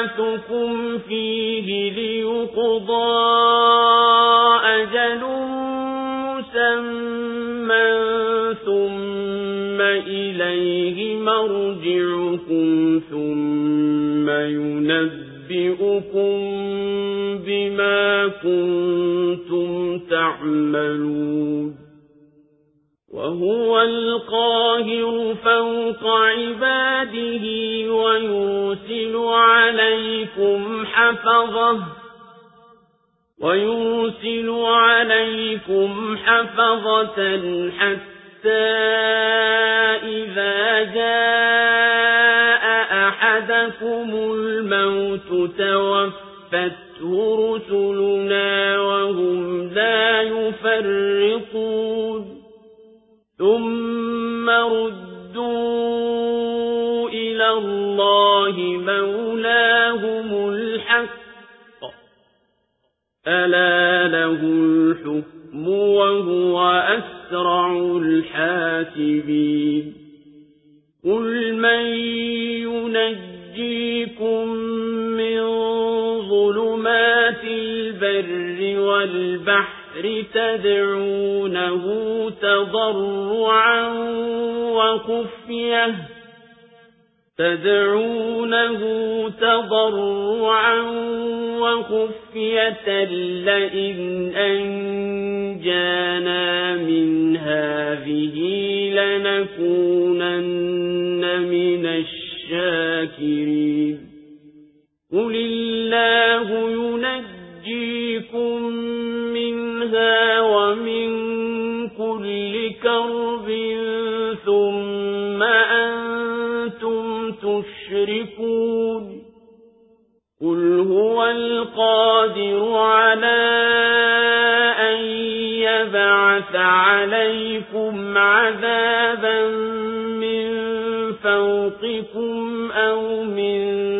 يبعثكم فيه ليقضى أجل مسمى ثم إليه مرجعكم ثم ينبئكم بما كنتم تعملون وهو القاهر فوق عباده ويرسل عليكم حفظه ويرسل عليكم حفظة حتى إذا جاء أحدكم الموت توفته رسلنا وهم لا يفرقون ثم ردوا إلى الله مولاهم الحق ألا له الحكم وهو أسرع الحاسبين قل من ينجيكم البر والبحر تدعونه تضرعا وخفية تدعونه تضرعا وخفية لئن أنجانا من هذه لنكونن من الشاكرين. قل الله ينجيكم منها ومن كل كرب ثم أنتم تشركون قل هو القادر على أن يبعث عليكم عذابا من فوقكم أو من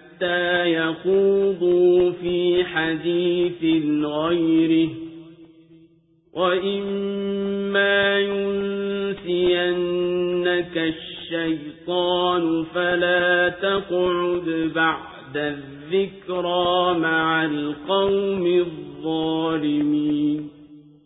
حتى يخوضوا في حديث غيره وإما ينسينك الشيطان فلا تقعد بعد الذكرى مع القوم الظالمين